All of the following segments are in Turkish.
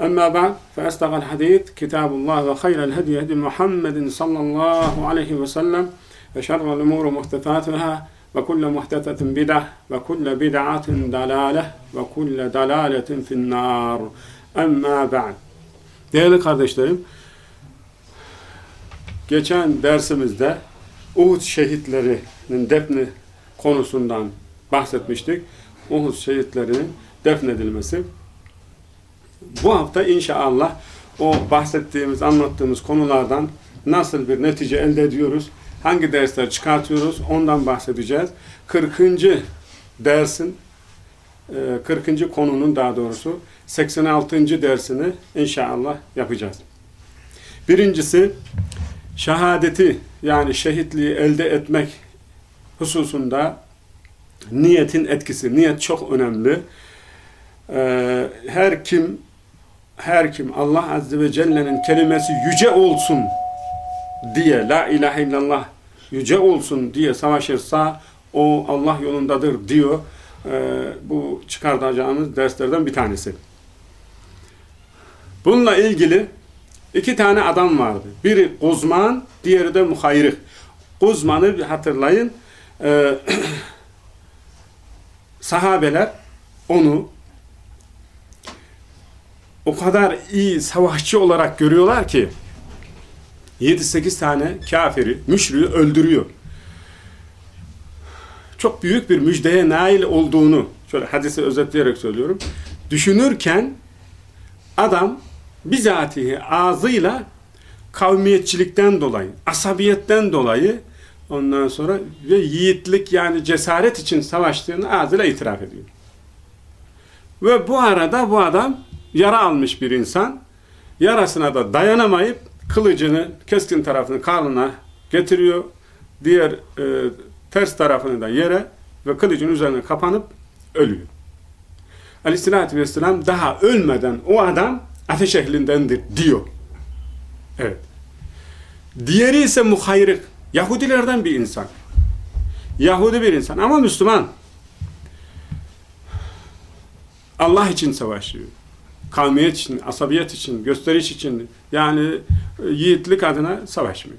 أما بعد فأصدق الحديث كتاب الله وخير الهدي هدي محمد صلى الله عليه وسلم وشر الأمور محدثاتها وكل محدثة بدعة وكل بدعة دلالة وكل دلالة في النار أما بعد Değerli kardeşlerim, geçen dersimizde Uhud şehitlerinin defni konusundan bahsetmiştik. Uhud şehitlerinin defnedilmesi. Bu hafta inşallah o bahsettiğimiz, anlattığımız konulardan nasıl bir netice elde ediyoruz, hangi dersler çıkartıyoruz ondan bahsedeceğiz. 40. dersin, 40. konunun daha doğrusu 86. dersini inşallah yapacağız. Birincisi, şehadeti yani şehitliği elde etmek hususunda niyetin etkisi. Niyet çok önemli. Her kim her kim Allah Azze ve Celle'nin kelimesi yüce olsun diye, la ilahe illallah yüce olsun diye savaşırsa o Allah yolundadır diyor. Ee, bu çıkartacağımız derslerden bir tanesi. Bununla ilgili iki tane adam vardı. Biri uzman, diğeri de muhayrık. Uzmanı hatırlayın. Ee, sahabeler onu o kadar iyi savaşçı olarak görüyorlar ki 7-8 tane kafiri, müşriği öldürüyor. Çok büyük bir müjdeye nail olduğunu, şöyle hadisi özetleyerek söylüyorum, düşünürken adam bizatihi ağzıyla kavmiyetçilikten dolayı, asabiyetten dolayı ondan sonra ve yiğitlik yani cesaret için savaştığını ağzıyla itiraf ediyor. Ve bu arada bu adam yara almış bir insan, yarasına da dayanamayıp kılıcını keskin tarafını karnına getiriyor, diğer e, ters tarafını da yere ve kılıcın üzerine kapanıp ölüyor. Aleyhissalatü vesselam daha ölmeden o adam ateş ehlindendir diyor. Evet. Diğeri ise muhayrık. Yahudilerden bir insan. Yahudi bir insan ama Müslüman. Allah için savaşıyor kavmiyet için, asabiyet için, gösteriş için yani e, yiğitlik adına savaşmıyor.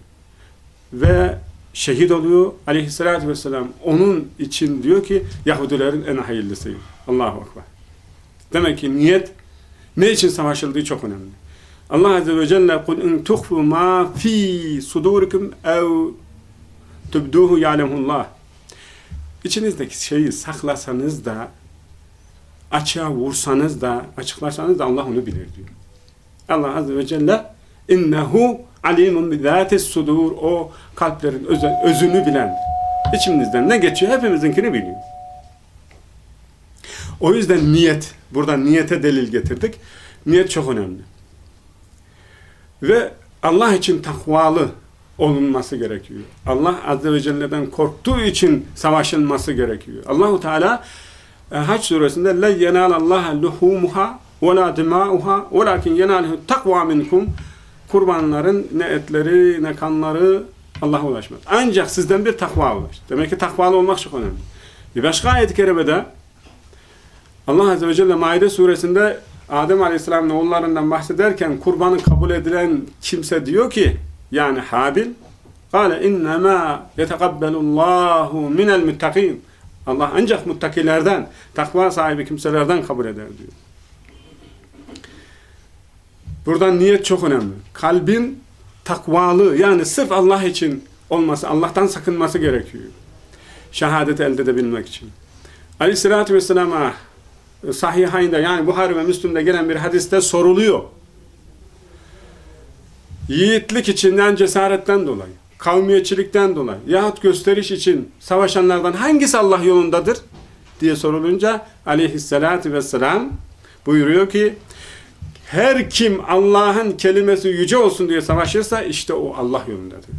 Ve şehit oluyor aleyhissalatü vesselam. Onun için diyor ki Yahudilerin en hayırlısıyım. Allahu Akbar. Demek ki niyet ne için savaşıldığı çok önemli. Allah Azze ve Celle kul in tuhfu ma fi sudurikum ev tubduhu ya'lemullah. İçinizdeki şeyi saklasanız da açığa vursanız da, açıklarsanız da Allah onu bilir diyor. Allah Azze ve Celle innehu alimun bizâtis sudur o kalplerin özü, özünü bilen içimizden ne geçiyor hepimizinkini biliyor. O yüzden niyet, burada niyete delil getirdik. Niyet çok önemli. Ve Allah için takvalı olunması gerekiyor. Allah Azze ve Celle'den korktuğu için savaşılması gerekiyor. Allahu Teala Hac suresinde le yenalallaha luhumuha ve la dimauha velakin yenalhu takva minkum kurbanların ne etleri ne kanları Allah'a ulaşmaz. Ancak sizden bir takva ulaş. Demek ki takvalı olmak çok önemli. Bir başka ayet-i kerimede Allah Azze ve Celle Maide suresinde Adem Aleyhisselam'ın oğullarından bahsederken kurbanı kabul edilen kimse diyor ki yani Habil قال إنما يتقبل الله من المتقين Allah ancak muttakilerden, takva sahibi kimselerden kabul eder diyor. Buradan niyet çok önemli. Kalbin takvalı yani sırf Allah için olması, Allah'tan sakınması gerekiyor. şehadet elde edebilmek için. Aleyhissalatü vesselam'a sahihayinde yani Buhari ve Müslüm'de gelen bir hadiste soruluyor. Yiğitlik içinden cesaretten dolayı, kavmiyetçilikten dolayı yahut gösteriş için savaşanlardan hangisi Allah yolundadır diye sorulunca aleyhissalatü vesselam buyuruyor ki her kim Allah'ın kelimesi yüce olsun diye savaşırsa işte o Allah yolundadır.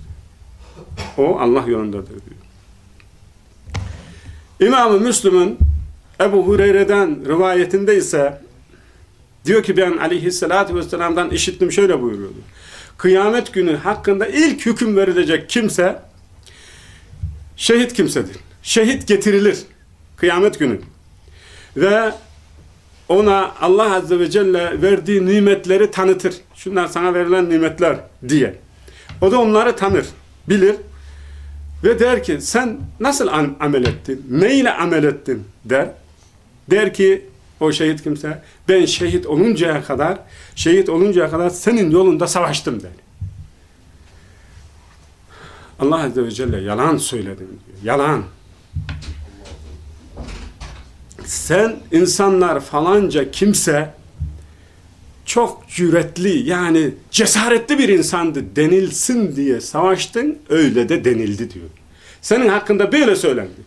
O Allah yolundadır diyor. İmam-ı Müslüm'ün Ebu Hureyre'den rivayetinde ise diyor ki ben aleyhissalatü vesselam'dan işittim şöyle buyuruyordu. Kıyamet günü hakkında ilk hüküm verilecek kimse şehit kimsedir. Şehit getirilir kıyamet günü. Ve ona Allah Azze ve Celle verdiği nimetleri tanıtır. Şunlar sana verilen nimetler diye. O da onları tanır, bilir. Ve der ki sen nasıl amel ettin? Neyle amel ettin? der. Der ki o şehit kimse ben şehit oluncaya kadar şehit oluncaya kadar senin yolunda savaştım der. Allah Azze ve Celle yalan söyledim diyor. Yalan. Sen insanlar falanca kimse çok cüretli yani cesaretli bir insandı denilsin diye savaştın öyle de denildi diyor. Senin hakkında böyle söylendi.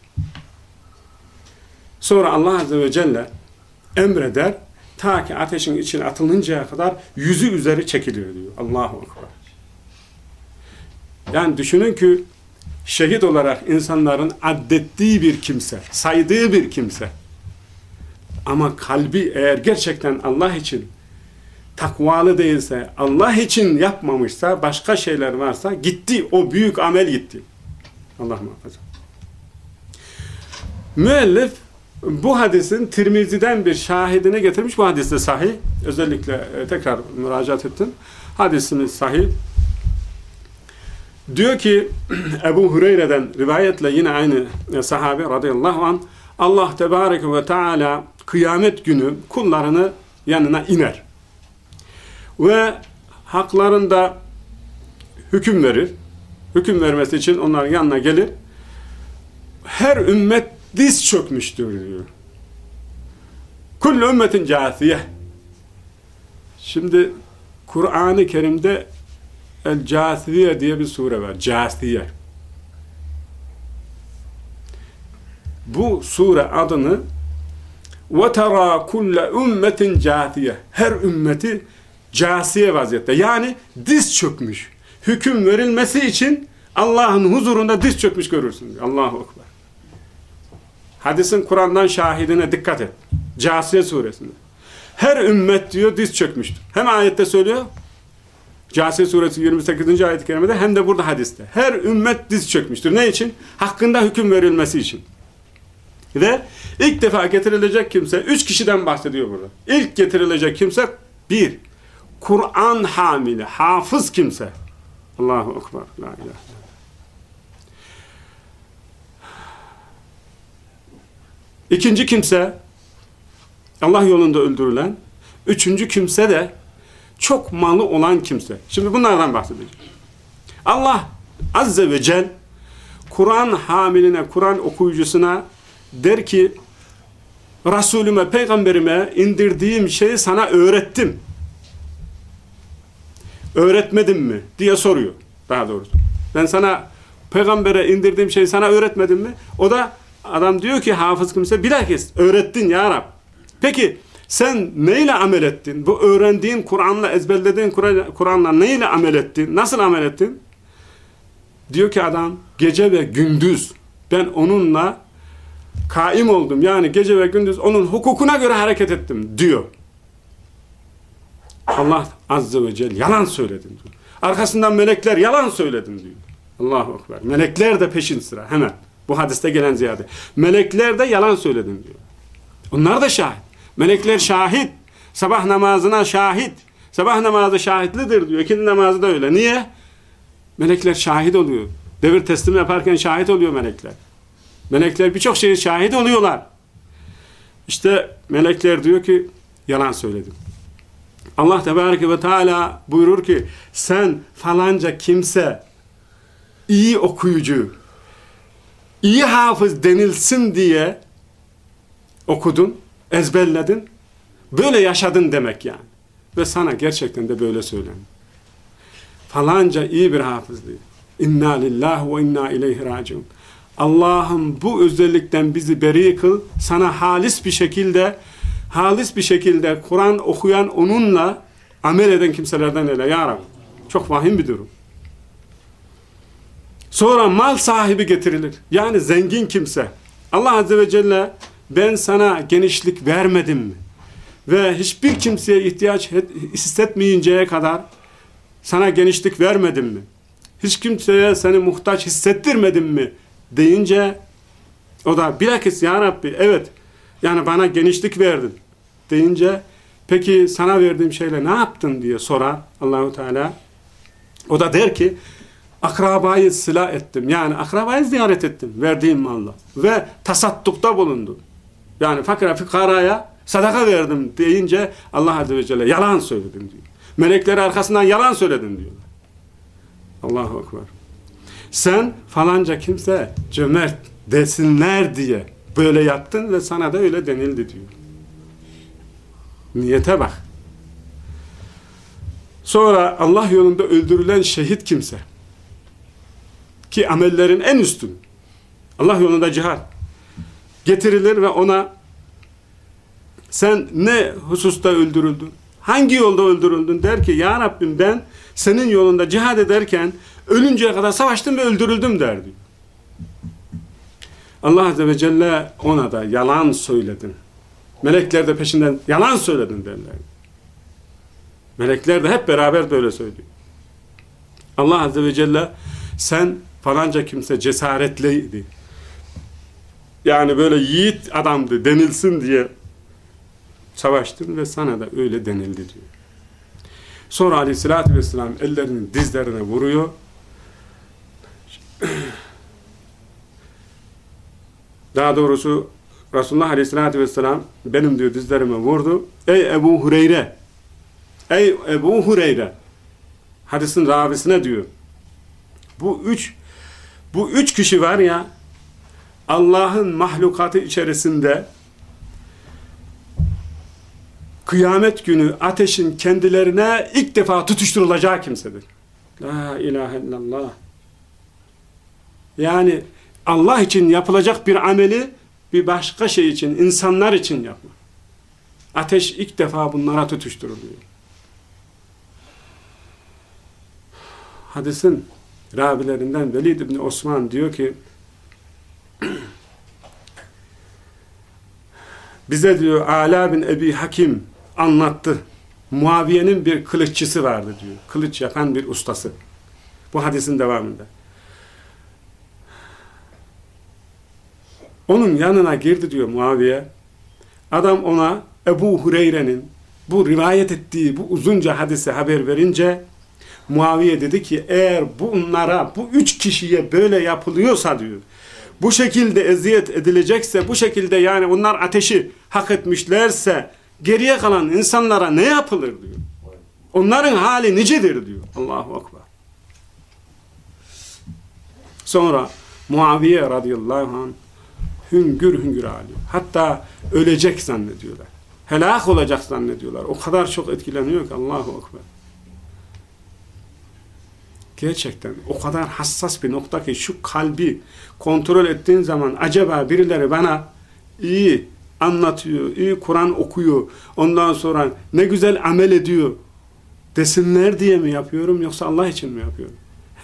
Sonra Allah Azze ve Celle emreder ta ki ateşin içine atılıncaya kadar yüzü üzeri çekiliyor diyor. Allahu Ekber. Yani düşünün ki şehit olarak insanların addettiği bir kimse, saydığı bir kimse. Ama kalbi eğer gerçekten Allah için takvalı değilse, Allah için yapmamışsa, başka şeyler varsa gitti. O büyük amel gitti. Allah muhafaza. Müellif bu hadisin Tirmizi'den bir şahidini getirmiş. Bu hadis de sahih. Özellikle e, tekrar müracaat ettim. Hadisimiz sahih. Diyor ki Ebu Hureyre'den rivayetle yine aynı e, sahabe radıyallahu an Allah tebareke ve teala kıyamet günü kullarını yanına iner. Ve haklarında hüküm verir. Hüküm vermesi için onların yanına gelir. Her ümmet diz çökmüştür diyor. Kullu ümmetin casiye. Şimdi Kur'an-ı Kerim'de El Casiye diye bir sure var. Casiye. Bu sure adını وَتَرَى كُلَّ ümmetin casiye. Her ümmeti casiye vaziyette. Yani diz çökmüş. Hüküm verilmesi için Allah'ın huzurunda diz çökmüş görürsün. Allahu Ekber. Hadisin Kur'an'dan şahidine dikkat et. Casiye suresinde. Her ümmet diyor diz çökmüştür. Hem ayette söylüyor Câsiye suresi 28. ayet-i kerimede hem de burada hadiste. Her ümmet diz çökmüştür. Ne için? Hakkında hüküm verilmesi için. Ve ilk defa getirilecek kimse, üç kişiden bahsediyor burada. İlk getirilecek kimse, bir, Kur'an hamili, hafız kimse. Allahu Ekber, la ilahe İkinci kimse, Allah yolunda öldürülen. Üçüncü kimse de çok malı olan kimse. Şimdi bunlardan bahsedeceğim. Allah Azze ve Cel Kur'an hamiline, Kur'an okuyucusuna der ki Resulüme, peygamberime indirdiğim şeyi sana öğrettim. Öğretmedim mi? diye soruyor daha doğrusu. Ben sana peygambere indirdiğim şeyi sana öğretmedim mi? O da adam diyor ki hafız kimse bilakis öğrettin ya Rab. Peki sen neyle amel ettin? Bu öğrendiğin Kur'an'la, ezberlediğin Kur'an'la neyle amel ettin? Nasıl amel ettin? Diyor ki adam, gece ve gündüz ben onunla kaim oldum. Yani gece ve gündüz onun hukukuna göre hareket ettim diyor. Allah Azze ve Celle yalan söyledim diyor. Arkasından melekler yalan söyledim diyor. Allahu Ekber. Melekler de peşin sıra hemen. Bu hadiste gelen ziyade. Melekler de yalan söyledim diyor. Onlar da şahit. Melekler şahit. Sabah namazına şahit. Sabah namazı şahitlidir diyor. İkindi namazı da öyle. Niye? Melekler şahit oluyor. Devir teslim yaparken şahit oluyor melekler. Melekler birçok şeyi şahit oluyorlar. İşte melekler diyor ki yalan söyledim. Allah Tebareke ve Teala buyurur ki sen falanca kimse iyi okuyucu, iyi hafız denilsin diye okudun, ezberledin, böyle yaşadın demek yani. Ve sana gerçekten de böyle söylendi. Falanca iyi bir hafız diyor. İnna lillahi ve inna ileyhi raciun. Allah'ım bu özellikten bizi beri kıl, sana halis bir şekilde, halis bir şekilde Kur'an okuyan onunla amel eden kimselerden eyle ya Rabbi. Çok vahim bir durum. Sonra mal sahibi getirilir. Yani zengin kimse. Allah Azze ve Celle ben sana genişlik vermedim mi? Ve hiçbir kimseye ihtiyaç hissetmeyinceye kadar sana genişlik vermedim mi? Hiç kimseye seni muhtaç hissettirmedim mi? Deyince o da bilakis ya Rabbi evet yani bana genişlik verdin deyince peki sana verdiğim şeyle ne yaptın diye sorar Allahu Teala. O da der ki akrabayı silah ettim. Yani akrabayı ziyaret ettim verdiğim malla. Ve tasattukta bulundum. Yani fakire fikaraya sadaka verdim deyince Allah Azze ve Celle yalan söyledim diyor. Melekleri arkasından yalan söyledin diyor. Allahu Ekber. Sen falanca kimse cömert desinler diye böyle yaptın ve sana da öyle denildi diyor. Niyete bak. Sonra Allah yolunda öldürülen şehit kimse ki amellerin en üstün Allah yolunda cihad getirilir ve ona sen ne hususta öldürüldün? Hangi yolda öldürüldün? Der ki ya Rabbim ben senin yolunda cihad ederken ölünceye kadar savaştım ve öldürüldüm der diyor. Allah Azze ve Celle ona da yalan söyledin. Melekler de peşinden yalan söyledin derler. Melekler de hep beraber böyle söylüyor. Allah Azze ve Celle sen falanca kimse cesaretliydi. Yani böyle yiğit adamdı denilsin diye savaştın ve sana da öyle denildi diyor. Sonra aleyhissalatü vesselam ellerini dizlerine vuruyor. Daha doğrusu Resulullah aleyhissalatü vesselam benim diyor dizlerime vurdu. Ey Ebu Hureyre Ey Ebu Hureyre hadisin ravisine diyor. Bu üç bu üç kişi var ya Allah'ın mahlukatı içerisinde kıyamet günü ateşin kendilerine ilk defa tutuşturulacağı kimsedir. La ilahe illallah. Yani Allah için yapılacak bir ameli bir başka şey için, insanlar için yapma. Ateş ilk defa bunlara tutuşturuluyor. Hadisin ravilerinden Velid İbni Osman diyor ki bize diyor Ala bin Ebi Hakim anlattı. Muaviye'nin bir kılıççısı vardı diyor. Kılıç yapan bir ustası. Bu hadisin devamında. Onun yanına girdi diyor Muaviye. Adam ona Ebu Hureyre'nin bu rivayet ettiği bu uzunca hadise haber verince Muaviye dedi ki eğer bunlara bu üç kişiye böyle yapılıyorsa diyor bu şekilde eziyet edilecekse bu şekilde yani onlar ateşi hak etmişlerse geriye kalan insanlara ne yapılır diyor. Onların hali nicedir diyor. Allahu Akbar. Sonra Muaviye radıyallahu anh hüngür hüngür ağlıyor. Hatta ölecek zannediyorlar. Helak olacak zannediyorlar. O kadar çok etkileniyor ki Allahu Ekber. Gerçekten o kadar hassas bir nokta ki şu kalbi kontrol ettiğin zaman acaba birileri bana iyi anlatıyor, iyi Kur'an okuyor, ondan sonra ne güzel amel ediyor desinler diye mi yapıyorum yoksa Allah için mi yapıyorum?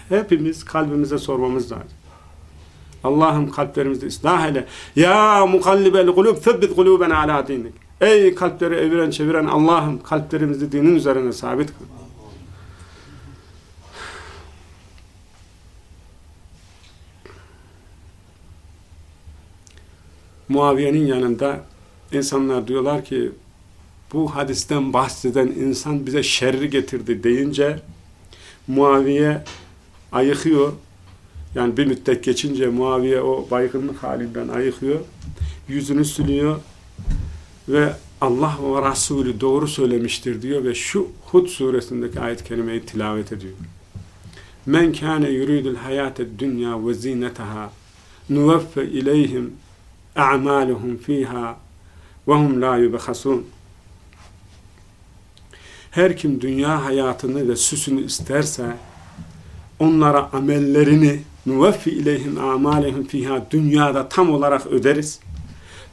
Hepimiz kalbimize sormamız lazım. Allah'ım kalplerimizde ıslah eyle. Ya mukallibel kulub febbit kulubena ala dinik. Ey kalpleri eviren çeviren Allah'ım kalplerimizi dinin üzerine sabit kıl. Muaviye'nin yanında insanlar diyorlar ki bu hadisten bahseden insan bize şerri getirdi deyince Muaviye ayıkıyor. Yani bir müddet geçince Muaviye o baygınlık halinden ayıkıyor. Yüzünü sülüyor ve Allah ve Resulü doğru söylemiştir diyor ve şu Hud suresindeki ayet-i kerimeyi tilavet ediyor. Men kâne yuridul hayâted dünya ve zinetaha nuveffe ileyhim fiha ve hum la yubhasun. Her kim dünya hayatını ve süsünü isterse onlara amellerini nuveffi ileyhim amalehum fiha dünyada tam olarak öderiz.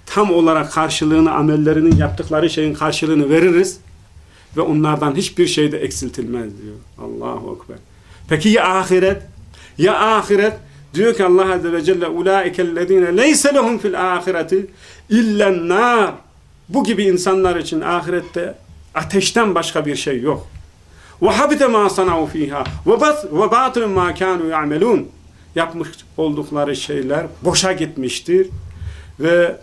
Tam olarak karşılığını amellerinin yaptıkları şeyin karşılığını veririz ve onlardan hiçbir şey de eksiltilmez diyor. Allahu Ekber. Peki ya ahiret? Ya ahiret? Diyor ki Allah Azze ve Celle ulaikellezine leyse lehum fil ahireti illen nar. Bu gibi insanlar için ahirette ateşten başka bir şey yok. Ma sanau fiha ve batilun ma kanu ya'melun. Yapmış oldukları şeyler boşa gitmiştir ve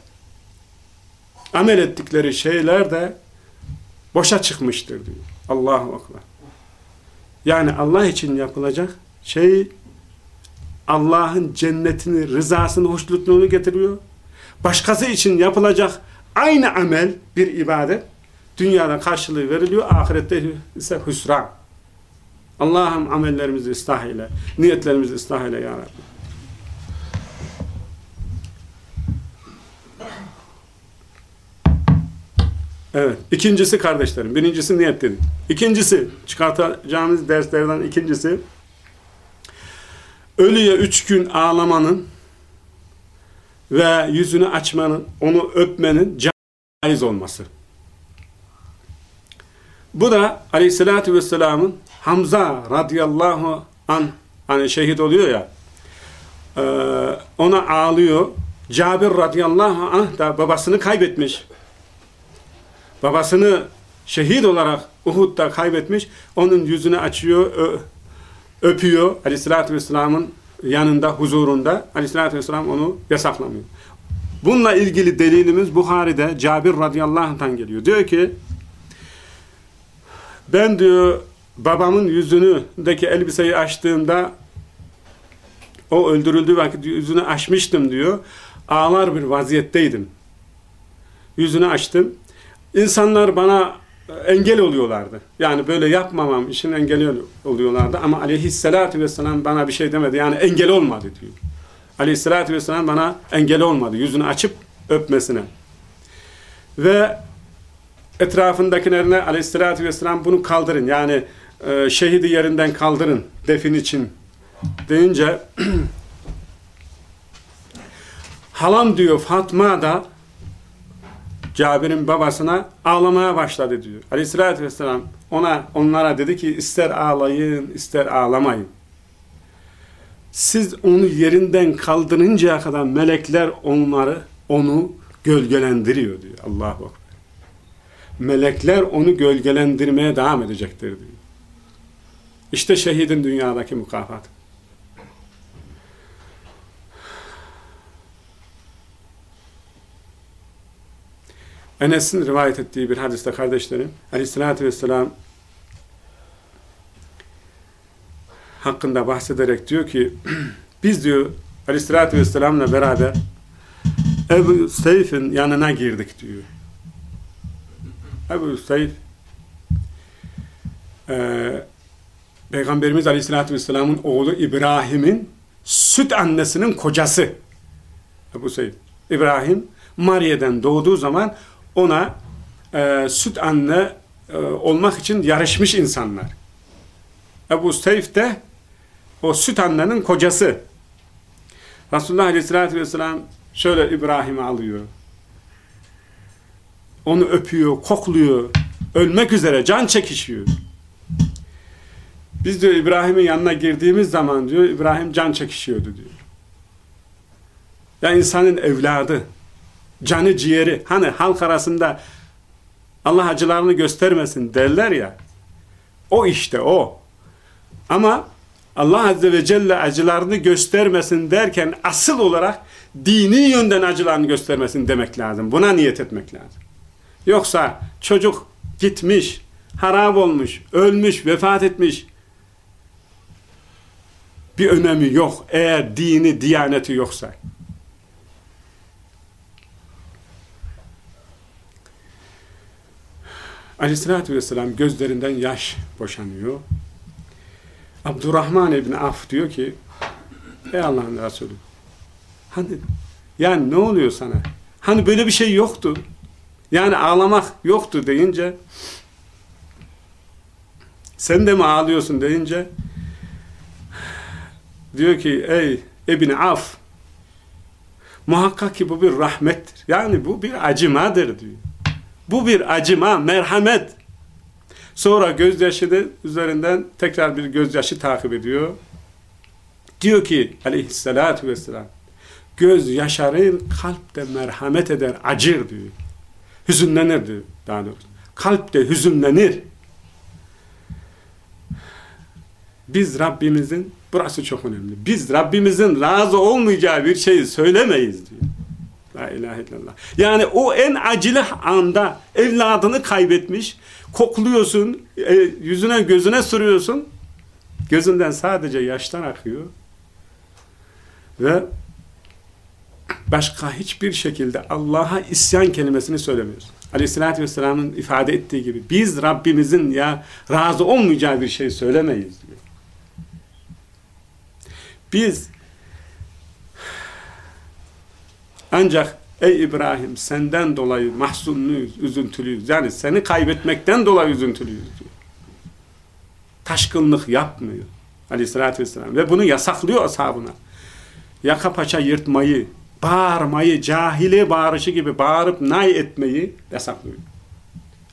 amel ettikleri şeyler de boşa çıkmıştır diyor. Allahu Ekber. Yani Allah için yapılacak şey Allah'ın cennetini, rızasını, hoşnutluğunu getiriyor. Başkası için yapılacak aynı amel bir ibadet dünyada karşılığı veriliyor, ahirette ise hüsran. Allah'ım amellerimizi ıslah ile, niyetlerimizi ıslah ile ya. Evet. İkincisi kardeşlerim. Birincisi niyet dedik. İkincisi çıkartacağımız derslerden ikincisi ölüye üç gün ağlamanın ve yüzünü açmanın, onu öpmenin caiz olması. Bu da aleyhissalatü vesselamın Hamza radıyallahu an hani şehit oluyor ya e, ona ağlıyor. Cabir radıyallahu anh da babasını kaybetmiş. Babasını şehit olarak Uhud'da kaybetmiş. Onun yüzünü açıyor, öpüyor. Aleyhissalatü vesselamın yanında, huzurunda. Aleyhissalatü vesselam onu yasaklamıyor. Bununla ilgili delilimiz Buhari'de Cabir radıyallahu anh'tan geliyor. Diyor ki ben diyor babamın yüzünündeki elbiseyi açtığımda o öldürüldüğü vakit yüzünü açmıştım diyor. Ağlar bir vaziyetteydim. Yüzünü açtım. İnsanlar bana engel oluyorlardı. Yani böyle yapmamam için engel oluyorlardı. Ama aleyhissalatü vesselam bana bir şey demedi. Yani engel olmadı diyor. Aleyhissalatü vesselam bana engel olmadı. Yüzünü açıp öpmesine. Ve etrafındakilerine aleyhissalatü vesselam bunu kaldırın. Yani e, şehidi yerinden kaldırın defin için deyince halam diyor Fatma da Cabir'in babasına ağlamaya başladı diyor. Aleyhissalatü vesselam ona, onlara dedi ki ister ağlayın ister ağlamayın. Siz onu yerinden kaldırıncaya kadar melekler onları onu gölgelendiriyor diyor. Allahu Akbar. Melekler onu gölgelendirmeye devam edecektir diyor. İşte şehidin dünyadaki mukafat. Enes'in rivayet ettiği bir hadiste kardeşlerim, aleyhissalatü vesselam hakkında bahsederek diyor ki, biz diyor aleyhissalatü vesselamla beraber Ebu Seyf'in yanına girdik diyor. Ebu Seyf e, Peygamberimiz Aleyhisselatü Vesselam'ın oğlu İbrahim'in süt annesinin kocası Ebu Seyf. İbrahim Mariye'den doğduğu zaman ona e, süt anne e, olmak için yarışmış insanlar. Ebu Seyf de o süt annenin kocası. Resulullah Aleyhisselatü Vesselam şöyle İbrahim'i alıyor. Onu öpüyor, kokluyor. Ölmek üzere, can çekişiyor. Biz diyor İbrahim'in yanına girdiğimiz zaman diyor İbrahim can çekişiyordu diyor. Ya insanın evladı, canı ciğeri, hani halk arasında Allah acılarını göstermesin derler ya, o işte o. Ama Allah Azze ve Celle acılarını göstermesin derken asıl olarak dini yönden acılarını göstermesin demek lazım. Buna niyet etmek lazım. Yoksa çocuk gitmiş, harap olmuş, ölmüş, vefat etmiş. Bir önemi yok eğer dini, diyaneti yoksa. Aleyhissalatü vesselam gözlerinden yaş boşanıyor. Abdurrahman İbni Af diyor ki Ey Allah'ın Resulü Hani yani ne oluyor sana? Hani böyle bir şey yoktu. Yani ağlamak yoktu deyince sen de mi ağlıyorsun deyince diyor ki ey Ebn Af muhakkak ki bu bir rahmettir. Yani bu bir acımadır diyor. Bu bir acıma, merhamet. Sonra gözyaşı da üzerinden tekrar bir gözyaşı takip ediyor. Diyor ki aleyhissalatü vesselam göz yaşarır, kalp de merhamet eder, acır diyor. Hüzünlenir diyor daha doğrusu. Kalp de hüzünlenir. Biz Rabbimizin, burası çok önemli, biz Rabbimizin razı olmayacağı bir şeyi söylemeyiz diyor. La ilahe illallah. Yani o en acılı anda evladını kaybetmiş, kokluyorsun, e, yüzüne gözüne sürüyorsun, gözünden sadece yaşlar akıyor ve başka hiçbir şekilde Allah'a isyan kelimesini söylemiyoruz. Aleyhissalatü vesselamın ifade ettiği gibi biz Rabbimizin ya razı olmayacağı bir şey söylemeyiz diyor. Biz ancak ey İbrahim senden dolayı mahzunluyuz, üzüntülüyüz. Yani seni kaybetmekten dolayı üzüntülüyüz diyor. Taşkınlık yapmıyor aleyhissalatü vesselam ve bunu yasaklıyor ashabına. Yaka paça yırtmayı, bağırmayı, cahili bağırışı gibi bağırıp nay etmeyi yasaklıyor.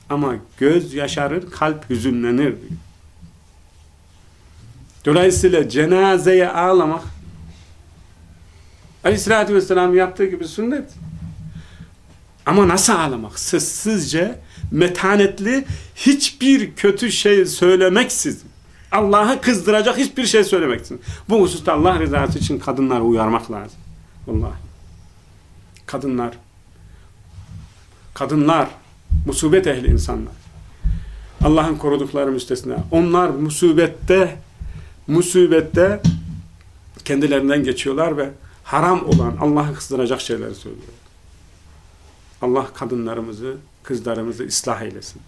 Ama göz yaşarır, kalp hüzünlenir diyor. Dolayısıyla cenazeye ağlamak Aleyhisselatü Vesselam yaptığı gibi sünnet. Ama nasıl ağlamak? Sessizce, metanetli, hiçbir kötü şey söylemeksizin. Allah'ı kızdıracak hiçbir şey söylemeksizin. Bu hususta Allah rızası için kadınları uyarmak lazım. Vallahi. Kadınlar, kadınlar, musibet ehli insanlar. Allah'ın korudukları müstesna. Onlar musibette, musibette kendilerinden geçiyorlar ve haram olan, Allah'ı kızdıracak şeyler söylüyor. Allah kadınlarımızı, kızlarımızı ıslah eylesin.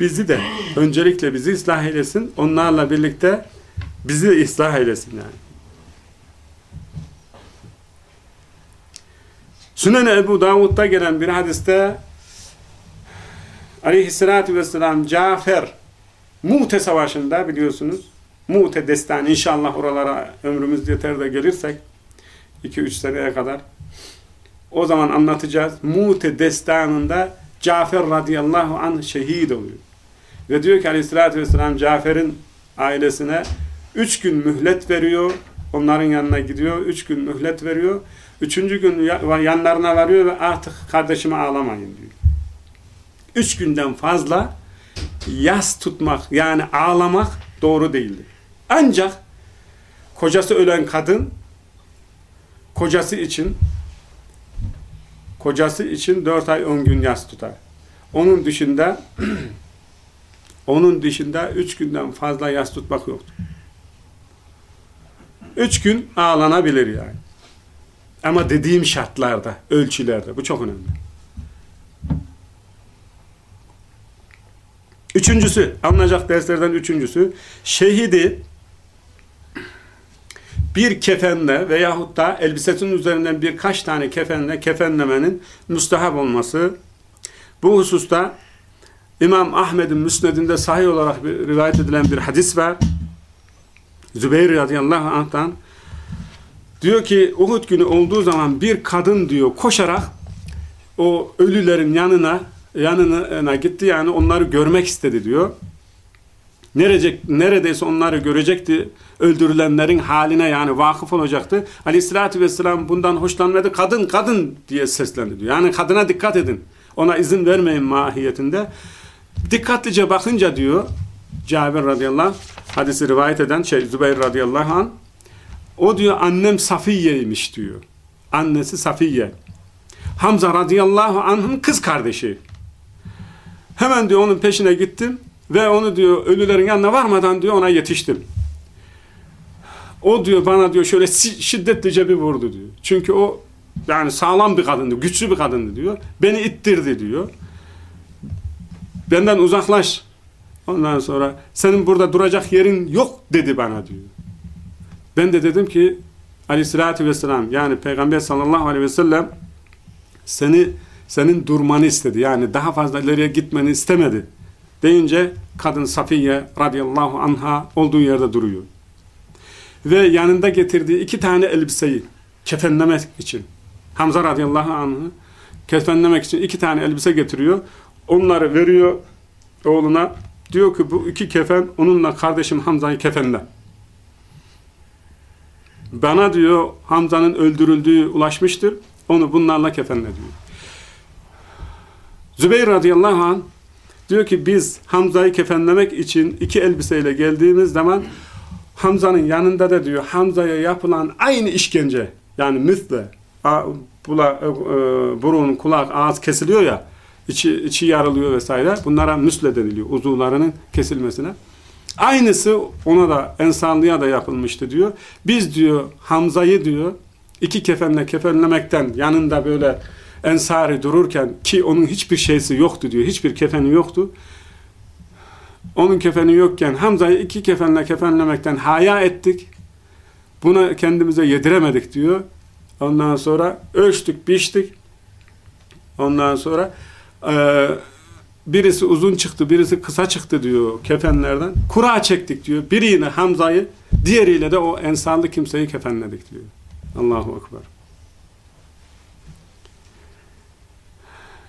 Bizi de, öncelikle bizi ıslah eylesin, onlarla birlikte bizi de ıslah eylesin yani. Sünen Ebu Davud'da gelen bir hadiste aleyhissalatü vesselam Cafer Mu'te savaşında biliyorsunuz Mu'te destan inşallah oralara ömrümüz yeter de gelirsek 2-3 seneye kadar o zaman anlatacağız. Mu'te destanında Cafer radıyallahu anh şehit oluyor. Ve diyor ki aleyhissalatü vesselam Cafer'in ailesine 3 gün mühlet veriyor. Onların yanına gidiyor. 3 gün mühlet veriyor. Üçüncü gün yanlarına varıyor ve artık kardeşime ağlamayın diyor. Üç günden fazla yas tutmak yani ağlamak doğru değildir. Ancak kocası ölen kadın kocası için kocası için dört ay on gün yas tutar. Onun dışında onun dışında üç günden fazla yas tutmak yoktur. Üç gün ağlanabilir yani. Ama dediğim şartlarda, ölçülerde. Bu çok önemli. Üçüncüsü, alınacak derslerden üçüncüsü, şehidi bir kefenle veyahut da elbisesinin üzerinden birkaç tane kefenle kefenlemenin müstahap olması. Bu hususta İmam Ahmed'in müsnedinde sahih olarak bir, rivayet edilen bir hadis var. Zübeyir radıyallahu anh'tan diyor ki Uhud günü olduğu zaman bir kadın diyor koşarak o ölülerin yanına yanına gitti yani onları görmek istedi diyor. Nerece, neredeyse onları görecekti. Öldürülenlerin haline yani vakıf olacaktı. Aleyhissalatü vesselam bundan hoşlanmadı. Kadın kadın diye seslendi diyor. Yani kadına dikkat edin. Ona izin vermeyin mahiyetinde. Dikkatlice bakınca diyor Cabir radıyallahu anh hadisi rivayet eden şey Zübeyir radıyallahu anh o diyor annem Safiye'ymiş diyor. Annesi Safiye. Hamza radıyallahu anh'ın kız kardeşi. Hemen diyor onun peşine gittim ve onu diyor ölülerin yanına varmadan diyor ona yetiştim. O diyor bana diyor şöyle şiddetlice bir vurdu diyor. Çünkü o yani sağlam bir kadındı, güçlü bir kadındı diyor. Beni ittirdi diyor. Benden uzaklaş. Ondan sonra senin burada duracak yerin yok dedi bana diyor. Ben de dedim ki aleyhissalatü vesselam yani Peygamber sallallahu aleyhi ve sellem seni senin durmanı istedi. Yani daha fazla ileriye gitmeni istemedi. Deyince kadın Safiye radıyallahu anha olduğu yerde duruyor. Ve yanında getirdiği iki tane elbiseyi kefenlemek için Hamza radıyallahu anh'ı kefenlemek için iki tane elbise getiriyor. Onları veriyor oğluna. Diyor ki bu iki kefen onunla kardeşim Hamza'yı kefenle. Bana diyor Hamza'nın öldürüldüğü ulaşmıştır. Onu bunlarla kefenle diyor. Zübeyir radıyallahu anh diyor ki biz Hamza'yı kefenlemek için iki elbiseyle geldiğimiz zaman Hamza'nın yanında da diyor Hamza'ya yapılan aynı işkence yani müsle bula, e, burun, kulak, ağız kesiliyor ya içi, içi yarılıyor vesaire. Bunlara müsle deniliyor uzuvlarının kesilmesine. Aynısı ona da Ensarlı'ya da yapılmıştı diyor. Biz diyor Hamza'yı diyor iki kefenle kefenlemekten yanında böyle Ensari dururken ki onun hiçbir şeysi yoktu diyor. Hiçbir kefeni yoktu. Onun kefeni yokken Hamza'yı iki kefenle kefenlemekten haya ettik. Buna kendimize yediremedik diyor. Ondan sonra ölçtük, biçtik. Ondan sonra e, birisi uzun çıktı, birisi kısa çıktı diyor kefenlerden. Kura çektik diyor. Biriyle Hamza'yı, diğeriyle de o ensarlı kimseyi kefenledik diyor. Allahu Ekber.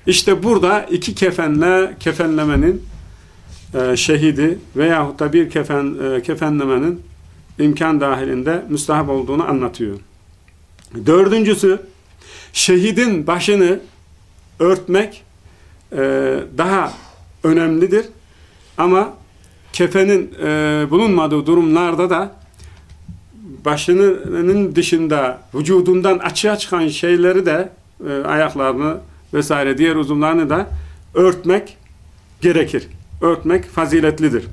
İşte burada iki kefenle kefenlemenin e, şehidi veyahut da bir kefen, e, kefenlemenin imkan dahilinde müstahap olduğunu anlatıyor. Dördüncüsü şehidin başını örtmek e, daha önemlidir. Ama kefenin e, bulunmadığı durumlarda da başının dışında vücudundan açığa çıkan şeyleri de e, ayaklarını vesaire diğer uzunlarını da örtmek gerekir. Örtmek faziletlidir.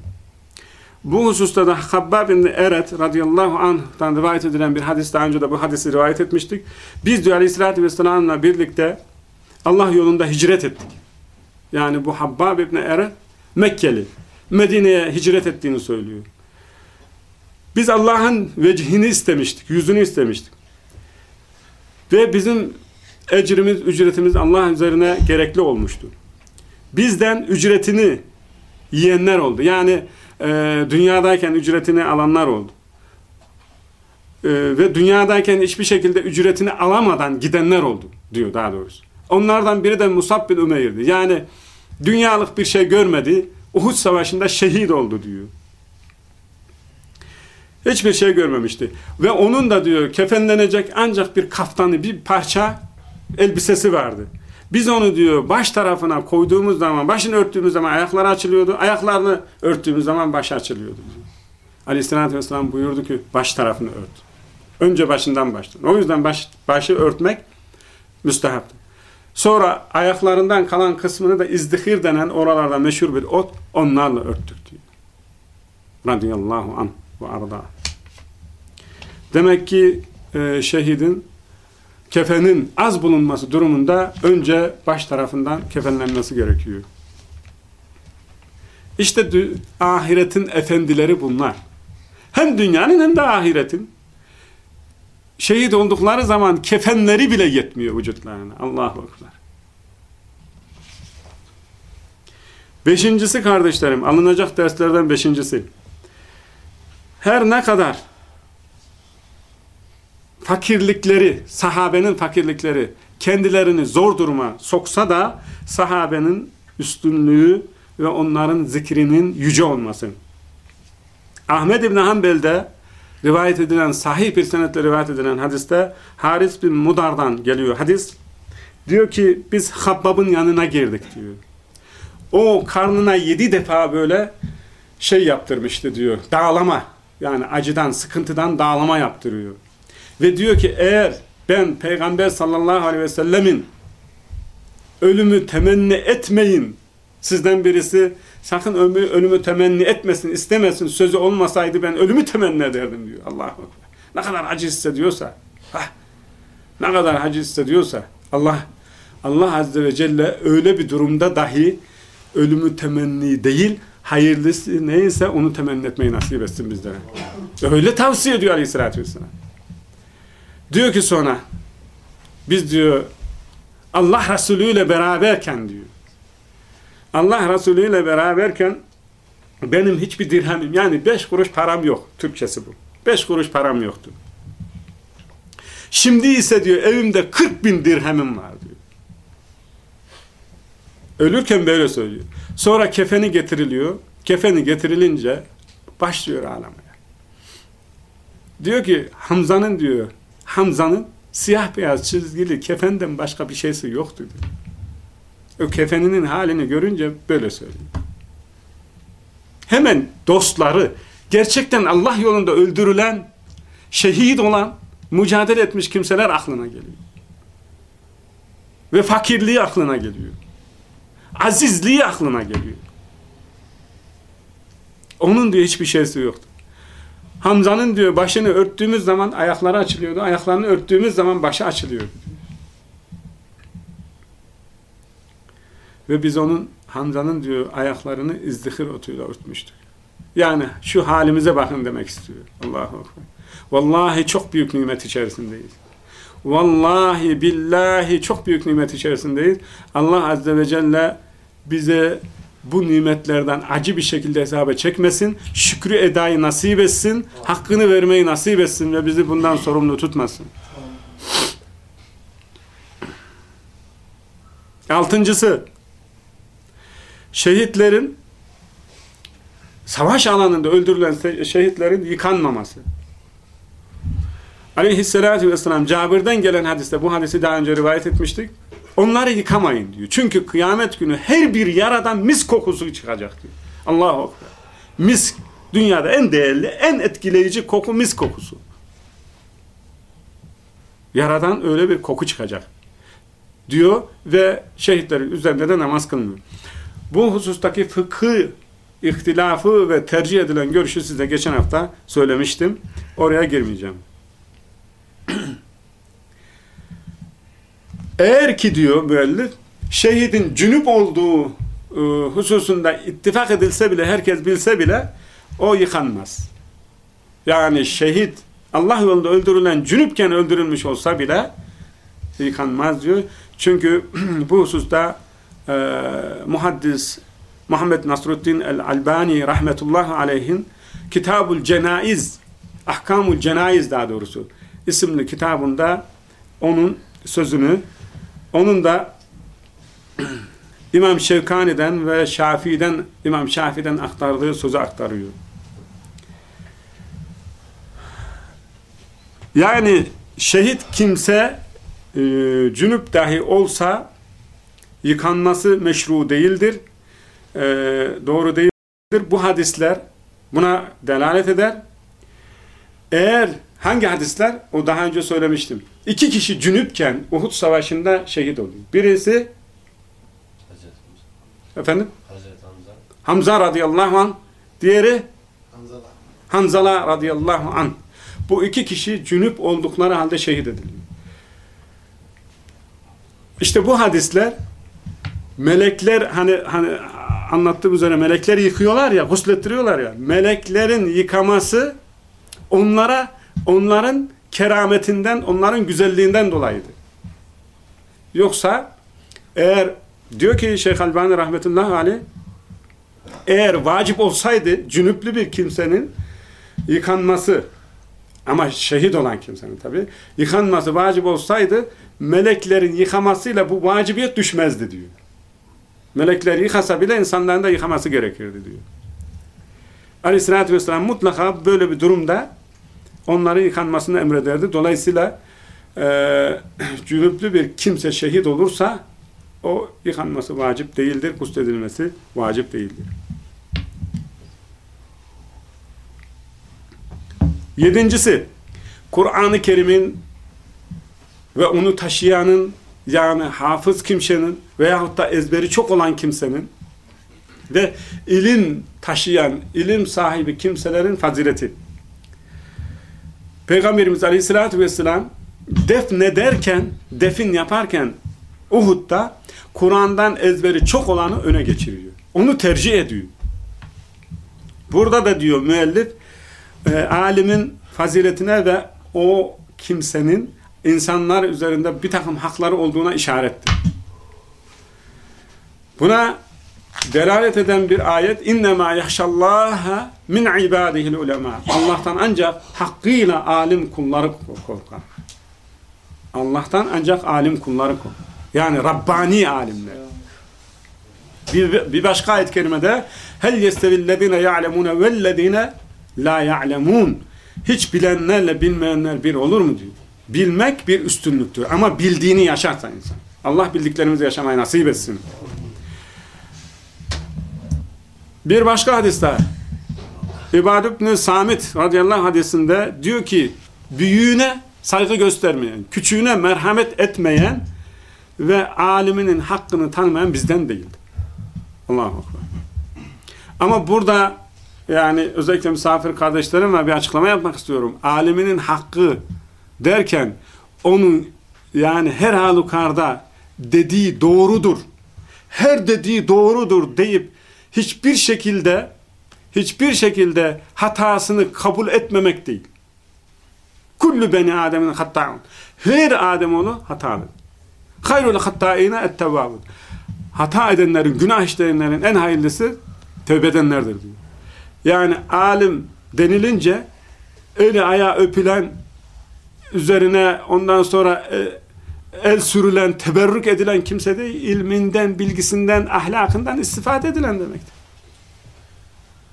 Bu hususta da Habbab bin Eret radıyallahu anh'tan rivayet edilen bir hadis daha önce de bu hadisi rivayet etmiştik. Biz diyor aleyhissalatü vesselam'la birlikte Allah yolunda hicret ettik. Yani bu Habbab bin Eret Mekkeli. Medine'ye hicret ettiğini söylüyor. Biz Allah'ın vecihini istemiştik, yüzünü istemiştik. Ve bizim ecrimiz, ücretimiz Allah üzerine gerekli olmuştu. Bizden ücretini yiyenler oldu. Yani e, dünyadayken ücretini alanlar oldu. E, ve dünyadayken hiçbir şekilde ücretini alamadan gidenler oldu diyor daha doğrusu. Onlardan biri de Musab bin Umeyr'di. Yani dünyalık bir şey görmedi. Uhud savaşında şehit oldu diyor. Hiçbir şey görmemişti. Ve onun da diyor kefenlenecek ancak bir kaftanı, bir parça elbisesi vardı. Biz onu diyor baş tarafına koyduğumuz zaman, başını örttüğümüz zaman ayakları açılıyordu. Ayaklarını örttüğümüz zaman baş açılıyordu. Aleyhisselatü Vesselam buyurdu ki baş tarafını ört. Önce başından başla. O yüzden baş, başı örtmek müstehaptır. Sonra ayaklarından kalan kısmını da izdihir denen oralarda meşhur bir ot onlarla örttük diyor. Radıyallahu anh ve arda. Demek ki e, şehidin kefenin az bulunması durumunda önce baş tarafından kefenlenmesi gerekiyor. İşte ahiretin efendileri bunlar. Hem dünyanın hem de ahiretin. Şehit oldukları zaman kefenleri bile yetmiyor vücutlarına. Allahu Ekber. Beşincisi kardeşlerim, alınacak derslerden beşincisi. Her ne kadar fakirlikleri, sahabenin fakirlikleri kendilerini zor duruma soksa da sahabenin üstünlüğü ve onların zikrinin yüce olması. Ahmed İbni Hanbel'de rivayet edilen, sahih bir senetle rivayet edilen hadiste Haris bin Mudar'dan geliyor hadis. Diyor ki biz Habbab'ın yanına girdik diyor. O karnına yedi defa böyle şey yaptırmıştı diyor. Dağlama. Yani acıdan, sıkıntıdan dağlama yaptırıyor. Ve diyor ki eğer ben Peygamber sallallahu aleyhi ve sellemin ölümü temenni etmeyin. Sizden birisi sakın ölümü, ölümü temenni etmesin, istemesin. Sözü olmasaydı ben ölümü temenni ederdim diyor. Allah'a. Ne kadar acı hissediyorsa, hah, ne kadar acı hissediyorsa Allah Allah Azze ve Celle öyle bir durumda dahi ölümü temenni değil, hayırlısı neyse onu temenni etmeyi nasip etsin bizlere. Öyle tavsiye ediyor Aleyhisselatü Vesselam. Diyor ki sonra biz diyor Allah Resulü ile beraberken diyor. Allah Resulü ile beraberken benim hiçbir dirhemim yani beş kuruş param yok. Türkçesi bu. Beş kuruş param yoktu. Şimdi ise diyor evimde 40 bin dirhemim var diyor. Ölürken böyle söylüyor. Sonra kefeni getiriliyor. Kefeni getirilince başlıyor ağlamaya. Diyor ki Hamza'nın diyor Hamza'nın siyah beyaz çizgili kefenden başka bir şeysi yoktu. O kefeninin halini görünce böyle söylüyor. Hemen dostları gerçekten Allah yolunda öldürülen şehit olan mücadele etmiş kimseler aklına geliyor. Ve fakirliği aklına geliyor. Azizliği aklına geliyor. Onun diyor hiçbir şeysi yoktu. Hamza'nın diyor başını örttüğümüz zaman ayakları açılıyordu. Ayaklarını örttüğümüz zaman başı açılıyordu. Ve biz onun Hamza'nın diyor ayaklarını izdihir otuyla örtmüştük. Yani şu halimize bakın demek istiyor. Allahu Ekber. Vallahi çok büyük nimet içerisindeyiz. Vallahi billahi çok büyük nimet içerisindeyiz. Allah Azze ve Celle bize bu nimetlerden acı bir şekilde hesaba çekmesin, şükrü edayı nasip etsin, hakkını vermeyi nasip etsin ve bizi bundan sorumlu tutmasın. Altıncısı, şehitlerin savaş alanında öldürülen şehitlerin yıkanmaması. Aleyhisselatü vesselam Cabir'den gelen hadiste, bu hadisi daha önce rivayet etmiştik. Onları yıkamayın diyor. Çünkü kıyamet günü her bir yaradan mis kokusu çıkacak diyor. Allahu Ekber. Mis dünyada en değerli, en etkileyici koku mis kokusu. Yaradan öyle bir koku çıkacak. Diyor ve şehitlerin üzerinde de namaz kılmıyor. Bu husustaki fıkıh ihtilafı ve tercih edilen görüşü size geçen hafta söylemiştim. Oraya girmeyeceğim. Eğer ki diyor müellif şehidin cünüp olduğu e, hususunda ittifak edilse bile herkes bilse bile o yıkanmaz. Yani şehit Allah yolunda öldürülen cünüpken öldürülmüş olsa bile yıkanmaz diyor. Çünkü bu hususta e, muhaddis Muhammed Nasruddin el-Albani rahmetullahi aleyhin Kitabul Cenaiz Ahkamul Cenaiz daha doğrusu isimli kitabında onun sözünü onun da İmam Şevkani'den ve Şafii'den İmam Şafii'den aktardığı sözü aktarıyor. Yani şehit kimse e, cünüp dahi olsa yıkanması meşru değildir. E, doğru değildir. Bu hadisler buna delalet eder. Eğer hangi hadisler? O daha önce söylemiştim. İki kişi cünüpken Uhud Savaşı'nda şehit oluyor. Birisi efendim Hamza. Hamza radıyallahu an. Diğeri Hanzala. Hanzala radıyallahu an. Bu iki kişi cünüp oldukları halde şehit ediliyor. İşte bu hadisler melekler hani hani anlattığım üzere melekler yıkıyorlar ya, guslettiriyorlar ya. Meleklerin yıkaması onlara onların kerametinden, onların güzelliğinden dolayıdır. Yoksa eğer diyor ki Şeyh Albani rahmetullahi aleyh eğer vacip olsaydı cünüplü bir kimsenin yıkanması ama şehit olan kimsenin tabi yıkanması vacip olsaydı meleklerin yıkamasıyla bu vacibiyet düşmezdi diyor. Melekler yıkasa bile insanların da yıkaması gerekirdi diyor. Aleyhissalatü vesselam mutlaka böyle bir durumda onların yıkanmasını emrederdi. Dolayısıyla e, cünüplü bir kimse şehit olursa o yıkanması vacip değildir. Gusledilmesi vacip değildir. Yedincisi Kur'an-ı Kerim'in ve onu taşıyanın yani hafız kimsenin veyahut da ezberi çok olan kimsenin ve ilim taşıyan, ilim sahibi kimselerin fazileti. Peygamberimiz Aleyhisselatü Vesselam defnederken, defin yaparken Uhud'da Kur'an'dan ezberi çok olanı öne geçiriyor. Onu tercih ediyor. Burada da diyor müellif e, alimin faziletine ve o kimsenin insanlar üzerinde bir takım hakları olduğuna işarettir. Buna delalet eden bir ayet innema yahşallaha min ibadihil ulema. Allah'tan ancak hakkıyla alim kulları korkar. Allah'tan ancak alim kulları korkar. Yani Rabbani alimler. Bir, bir başka ayet kerimede hel yestevillezine ya'lemune vellezine la ya'lemun. Hiç bilenlerle bilmeyenler bir olur mu diyor. Bilmek bir üstünlüktür ama bildiğini yaşarsa insan. Allah bildiklerimizi yaşamayı nasip etsin. Bir başka hadiste İbad ibn Samit radıyallahu anh hadisinde diyor ki büyüğüne saygı göstermeyen, küçüğüne merhamet etmeyen ve aliminin hakkını tanımayan bizden değildir. Allahu Akbar. Ama burada yani özellikle misafir kardeşlerimle bir açıklama yapmak istiyorum. Aliminin hakkı derken onun yani her halükarda dediği doğrudur. Her dediği doğrudur deyip hiçbir şekilde hiçbir şekilde hatasını kabul etmemek değil. Kullu beni Adem'in hatta'un. Her Ademoğlu hatalı. Hayrul hatta'ine ettevvabun. Hata edenlerin, günah işleyenlerin en hayırlısı tövbe edenlerdir diyor. Yani alim denilince öyle ayağı öpülen üzerine ondan sonra e, el sürülen, teberrük edilen kimse de ilminden, bilgisinden, ahlakından istifade edilen demektir.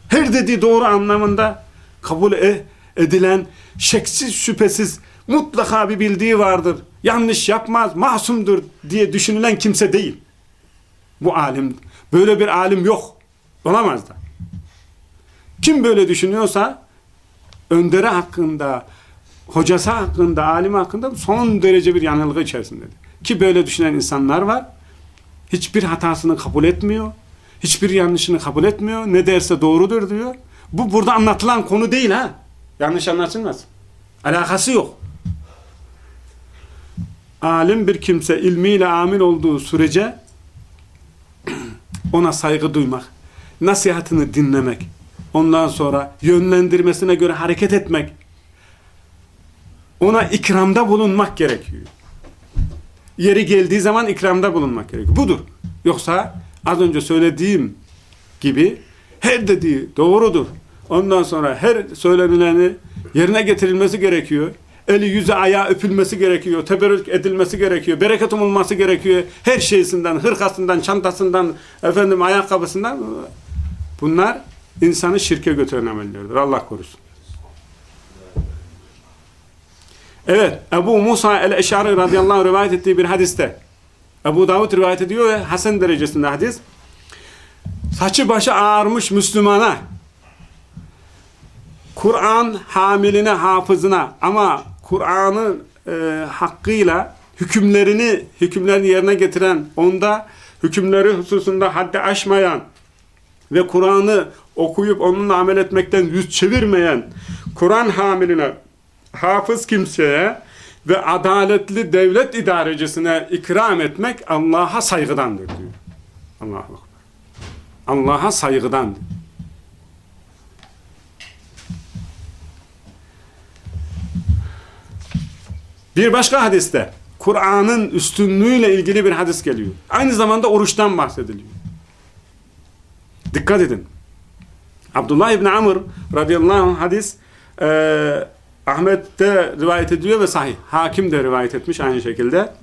Her dediği doğru anlamında kabul e, edilen, şeksiz şüphesiz mutlaka bir bildiği vardır. Yanlış yapmaz, masumdur diye düşünülen kimse değil. Bu alim, böyle bir alim yok. Olamaz da. Kim böyle düşünüyorsa önderi hakkında, hocası hakkında, alimi hakkında son derece bir yanılgı içerisindedir. Ki böyle düşünen insanlar var. Hiçbir hatasını kabul etmiyor. Hiçbir yanlışını kabul etmiyor. Ne derse doğrudur diyor. Bu burada anlatılan konu değil ha. Yanlış anlaşılmaz. Alakası yok. Alim bir kimse ilmiyle amil olduğu sürece ona saygı duymak, nasihatini dinlemek, ondan sonra yönlendirmesine göre hareket etmek, ona ikramda bulunmak gerekiyor. Yeri geldiği zaman ikramda bulunmak gerekiyor. Budur. Yoksa az önce söylediğim gibi her dediği doğrudur. Ondan sonra her söylenileni yerine getirilmesi gerekiyor. Eli yüze ayağı öpülmesi gerekiyor. Teberrük edilmesi gerekiyor. Bereket umulması gerekiyor. Her şeysinden, hırkasından, çantasından, efendim ayakkabısından bunlar insanı şirke götüren amellerdir. Allah korusun. Evet, Ebu Musa el-Eşari radıyallahu anh rivayet ettiği bir hadiste. Ebu Davud rivayet ediyor ve Hasan derecesinde hadis. Saçı başı ağarmış Müslümana, Kur'an hamiline, hafızına ama Kur'an'ın e, hakkıyla hükümlerini, hükümlerini yerine getiren, onda hükümleri hususunda haddi aşmayan ve Kur'an'ı okuyup onunla amel etmekten yüz çevirmeyen Kur'an hamiline, hafız kimseye ve adaletli devlet idarecisine ikram etmek Allah'a saygıdandır diyor. Allah'a Allah'a saygıdandır. Bir başka hadiste Kur'an'ın üstünlüğüyle ilgili bir hadis geliyor. Aynı zamanda oruçtan bahsediliyor. Dikkat edin. Abdullah İbni Amr radıyallahu anh hadis e, Ahmet de rivayet ediyor ve sahih. Hakim de rivayet etmiş aynı şekilde.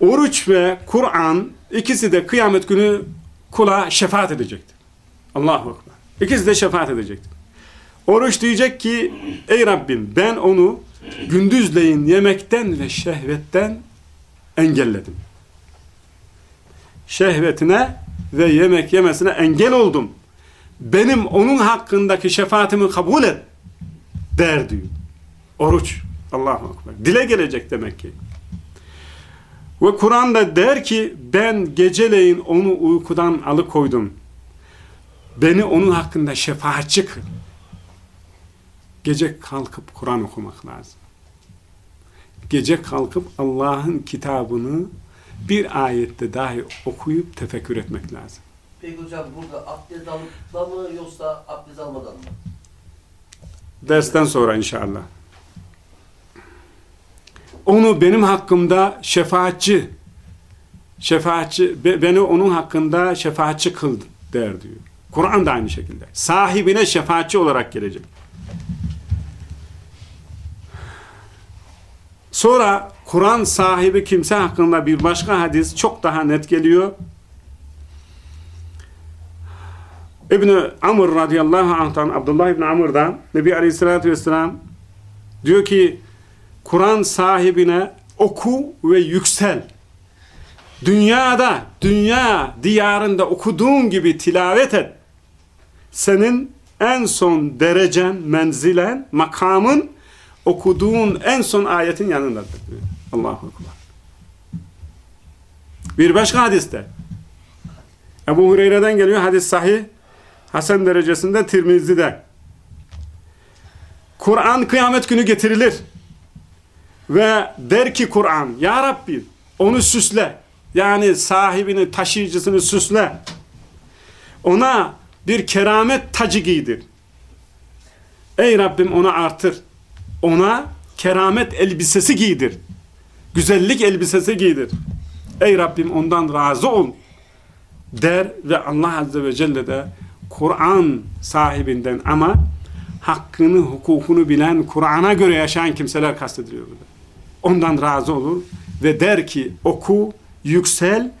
Oruç ve Kur'an ikisi de kıyamet günü kula şefaat edecektir. Allahu Ekber. İkisi de şefaat edecektir. Oruç diyecek ki ey Rabbim ben onu gündüzleyin yemekten ve şehvetten engelledim. Şehvetine ve yemek yemesine engel oldum. Benim onun hakkındaki şefaatimi kabul et der diyor. Oruç. Allahu Ekber. Dile gelecek demek ki. Ve Kur'an'da der ki ben geceleyin onu uykudan alıkoydum. Beni onun hakkında şefaatçi kıl. Gece kalkıp Kur'an okumak lazım. Gece kalkıp Allah'ın kitabını bir ayette dahi okuyup tefekkür etmek lazım. Peki hocam burada abdest alıp mı yoksa abdest almadan mı? Dersten sonra inşallah. onu benim hakkımda şefaatçi şefaatçi beni onun hakkında şefaatçi kıl der diyor. Kur'an da aynı şekilde. Sahibine şefaatçi olarak gelecek. Sonra Kur'an sahibi kimse hakkında bir başka hadis çok daha net geliyor. İbni Amr radıyallahu anh'tan Abdullah İbni Amr'dan Nebi Aleyhisselatü Vesselam diyor ki Kur'an sahibine oku ve yüksel. Dünyada, dünya diyarında okuduğun gibi tilavet et. Senin en son derecen, menzilen, makamın okuduğun en son ayetin yanındadır. Allahu Ekber. Bir başka hadiste Ebu Hureyre'den geliyor hadis sahih Hasan derecesinde Tirmizi'de. Kur'an kıyamet günü getirilir. Ve der ki Kur'an Ya Rabbi onu süsle. Yani sahibini taşıyıcısını süsle. Ona bir keramet tacı giydir. Ey Rabbim onu artır. Ona keramet elbisesi giydir. Güzellik elbisesi giydir. Ey Rabbim ondan razı ol. Der ve Allah Azze ve Celle de Kur'an sahibinden ama hakkını, hukukunu bilen, Kur'an'a göre yaşayan kimseler kastediliyor burada. Ondan razı olur ve der ki oku, yüksel,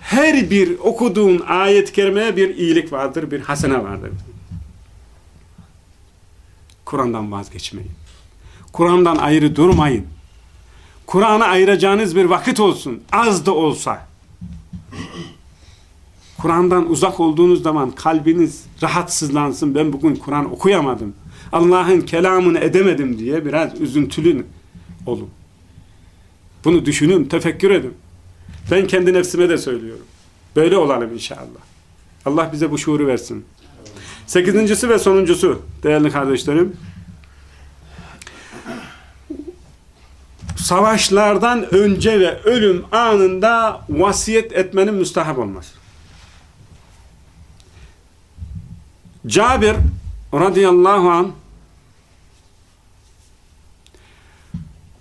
her bir okuduğun ayet-i kerimeye bir iyilik vardır, bir hasene vardır. Kur'an'dan vazgeçmeyin. Kur'an'dan ayrı durmayın. Kur'an'a ayıracağınız bir vakit olsun, az da olsa. Kur'an'dan uzak olduğunuz zaman kalbiniz rahatsızlansın. Ben bugün Kur'an okuyamadım. Allah'ın kelamını edemedim diye biraz üzüntülü olun. Bunu düşünün, tefekkür edin. Ben kendi nefsime de söylüyorum. Böyle olalım inşallah. Allah bize bu şuuru versin. Sekizincisi ve sonuncusu değerli kardeşlerim. Savaşlardan önce ve ölüm anında vasiyet etmenin müstahap olması. Cabir radıyallahu an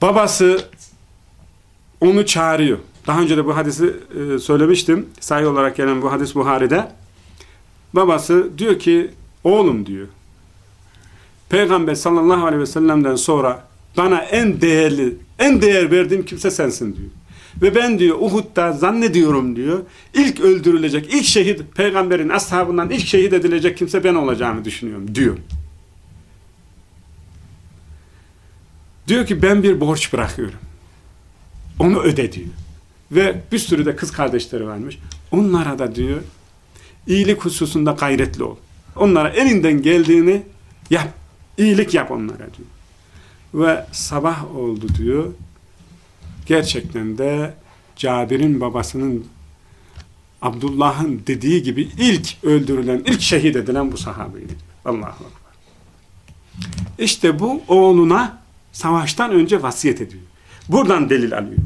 babası onu çağırıyor. Daha önce de bu hadisi e, söylemiştim. Sahih olarak gelen bu hadis Buhari'de. Babası diyor ki oğlum diyor. Peygamber sallallahu aleyhi ve sellem'den sonra bana en değerli, en değer verdiğim kimse sensin diyor. Ve ben diyor Uhud'da zannediyorum diyor ilk öldürülecek, ilk şehit peygamberin ashabından ilk şehit edilecek kimse ben olacağını düşünüyorum diyor. Diyor ki ben bir borç bırakıyorum. Onu öde diyor. Ve bir sürü de kız kardeşleri varmış. Onlara da diyor iyilik hususunda gayretli ol. Onlara elinden geldiğini yap. İyilik yap onlara diyor. Ve sabah oldu diyor gerçekten de Cabir'in babasının Abdullah'ın dediği gibi ilk öldürülen, ilk şehit edilen bu sahabeydi. Allahu Akbar. İşte bu oğluna savaştan önce vasiyet ediyor. Buradan delil alıyor.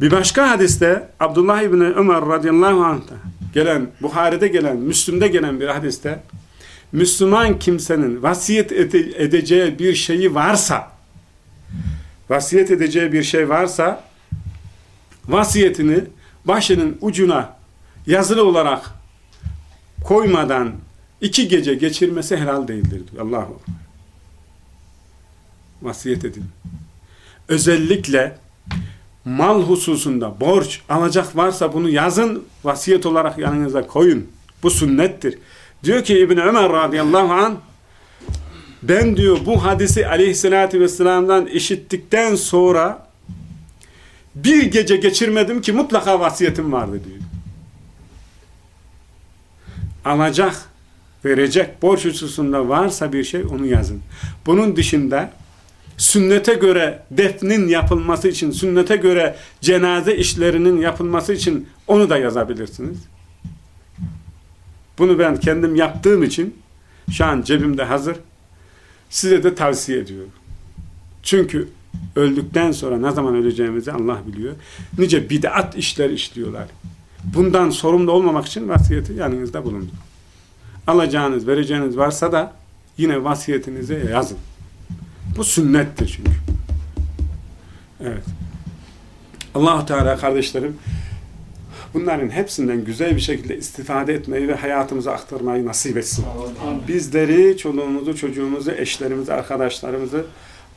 Bir başka hadiste Abdullah İbni Ömer radıyallahu anh'ta gelen, Buhari'de gelen, Müslüm'de gelen bir hadiste Müslüman kimsenin vasiyet edeceği bir şeyi varsa vasiyet edeceği bir şey varsa vasiyetini başının ucuna yazılı olarak koymadan iki gece geçirmesi helal değildir. Allahu Vasiyet edin. Özellikle mal hususunda borç alacak varsa bunu yazın vasiyet olarak yanınıza koyun. Bu sünnettir. Diyor ki İbn Ömer radıyallahu anh ben diyor bu hadisi aleyhissalatü vesselam'dan işittikten sonra bir gece geçirmedim ki mutlaka vasiyetim vardı diyor. Alacak, verecek, borç hususunda varsa bir şey onu yazın. Bunun dışında sünnete göre defnin yapılması için, sünnete göre cenaze işlerinin yapılması için onu da yazabilirsiniz. Bunu ben kendim yaptığım için şu an cebimde hazır size de tavsiye ediyorum. Çünkü öldükten sonra ne zaman öleceğimizi Allah biliyor. Nice bid'at işler işliyorlar. Bundan sorumlu olmamak için vasiyeti yanınızda bulundu. Alacağınız, vereceğiniz varsa da yine vasiyetinize yazın. Bu sünnettir çünkü. Evet. Allahu Teala kardeşlerim bunların hepsinden güzel bir şekilde istifade etmeyi ve hayatımıza aktarmayı nasip etsin. Bizleri, çoluğumuzu, çocuğumuzu, eşlerimizi, arkadaşlarımızı,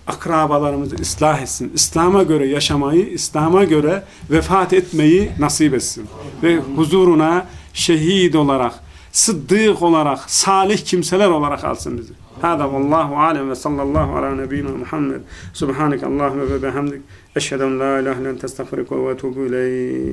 akrabalarımızı ıslah etsin. İslam'a göre yaşamayı, İslam'a göre vefat etmeyi nasip etsin. Ve huzuruna şehit olarak, sıddık olarak, salih kimseler olarak alsın bizi. Hâdâ vallahu alem ve sallallahu ala nebiyyina Muhammed. Subhanak Allahümme ve bihamdik. Eşhedü en la ilahe illen testağfiruke ve etûbü ileyk.